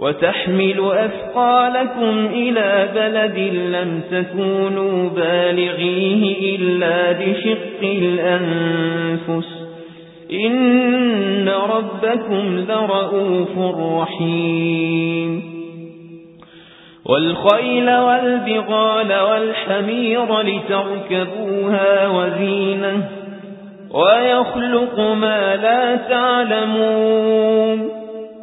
وتحمل أثقالكم إلى بلد لم تكونوا بالغيه إلا بشق الأنفس. إن ربكم لرؤوف رحيم. والخيل والبغال والحمير لتركبوها وزينة. ويخلق ما لا تعلمون.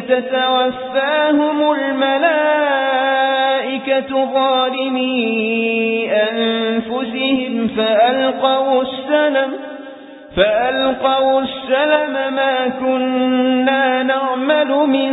تتوفاهم الملائكة ظالمي أنفسهم فألقوا السلم فألقوا السلم ما كنا نعمل من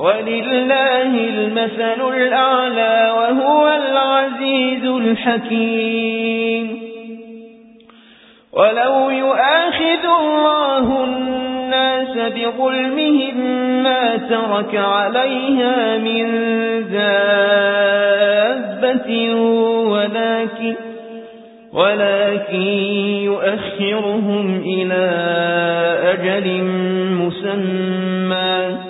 ولله المثل الأعلى وهو العزيز الحكيم. ولو يؤاخذ الله الناس بظلمهم ما ترك عليها من دابة ولكن ولكن يؤخرهم إلى أجل مسمى.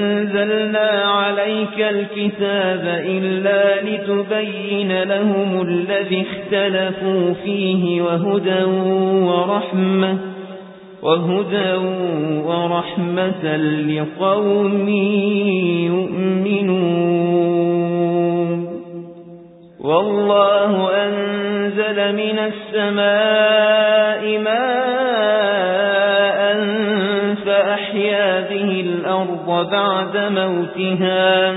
أنزلنا عليك الكتاب إلا لتبين لهم الذي اختلفوا فيه وهدى ورحمة وهدى ورحمة لقوم يؤمنون. والله أنزل من السماء ماء الأرض بعد موتها.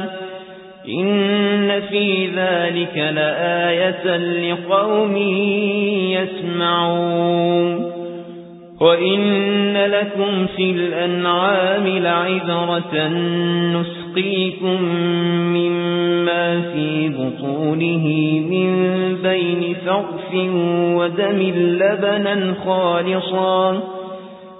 إن في ذلك لآية لقوم يسمعون. وَإِنَّ لَكُمْ فِي الْأَنْعَامِ لَعِبْرَةً نُسْقِيكُم مِّمَّا فِي بُطُونِهِ مِن بَيْنِ فَرْثٍ وَدَمٍ لَّبَنًا خَالِصًا.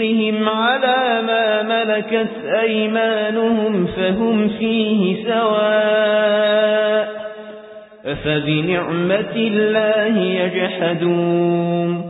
رزقهم على ما ملكت أيمانهم فهم فيه سواء أفبنعمة الله يجحدون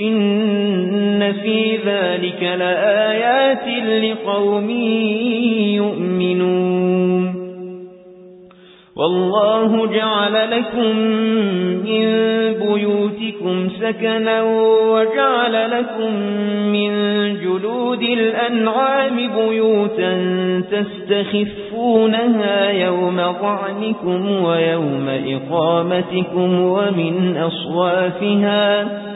إن في ذلك لآيات لقوم يؤمنون والله جعل لكم من بيوتكم سكنا وجعل لكم من جلود الأنعام بيوتا تستخفونها يوم ضعنكم ويوم إقامتكم ومن أصوافها ومن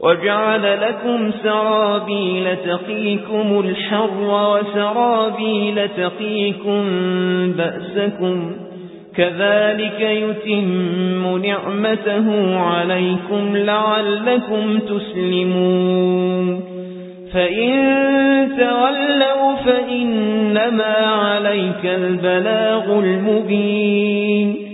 وجعل لكم سرابيل تقيكم الحر وسرابيل تقيكم بأسكم كذلك يتم نعمته عليكم لعلكم تسلمون فإن تولوا فإنما عليك البلاغ المبين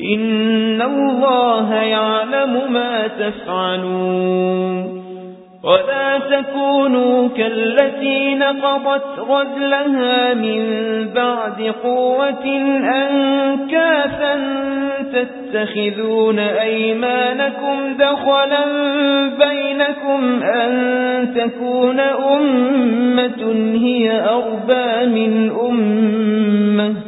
إن الله يعلم ما تفعلون ولا تكونوا كالتي نقضت غزلها من بعد قوة أنكافا تتخذون أيمانكم دخلا بينكم أن تكون أمة هي أربى من أمة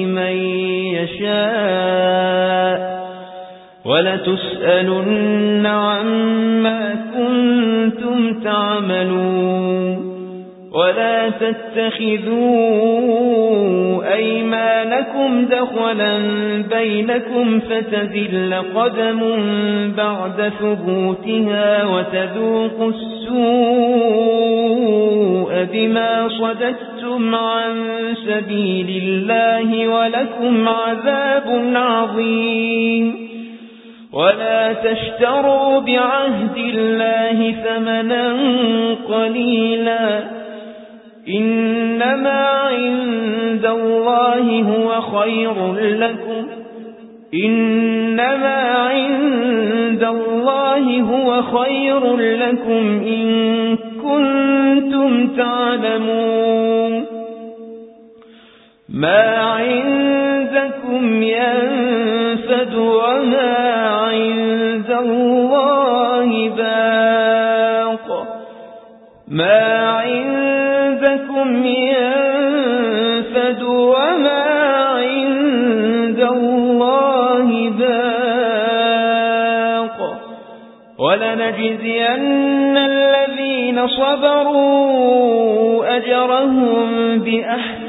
يشاء ولتسألن عما كنتم تعملون ولا تتخذوا أيمانكم دخلا بينكم فتذل قدم بعد ثبوتها وتذوقوا السوء بما صددتم عن سبيل الله ولكم عذاب عظيم. ولا تشتروا بعهد الله ثمنا قليلا. إنما عند الله هو خير لكم. إنما عند الله هو خير لكم إن كنتم تعلمون. ما عندكم ينفد وما عند الله باق. ما عندكم ينفد وما عند الله باق. ولنجزين الذين صبروا أجرهم بأحسن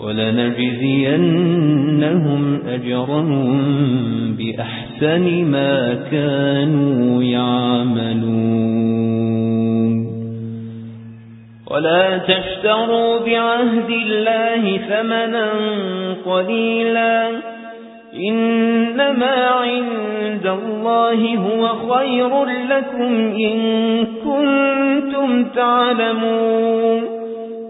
ولنجزينهم أجرهم بأحسن ما كانوا يعملون. ولا تشتروا بعهد الله ثمنا قليلا. إنما عند الله هو خير لكم إن كنتم تعلمون.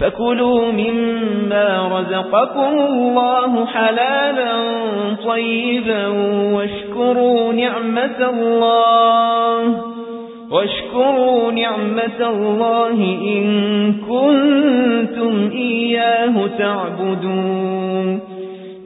فكلوا مما رزقكم الله حلالا طيبا واشكروا نعمة الله واشكروا نعمة الله إن كنتم إياه تعبدون.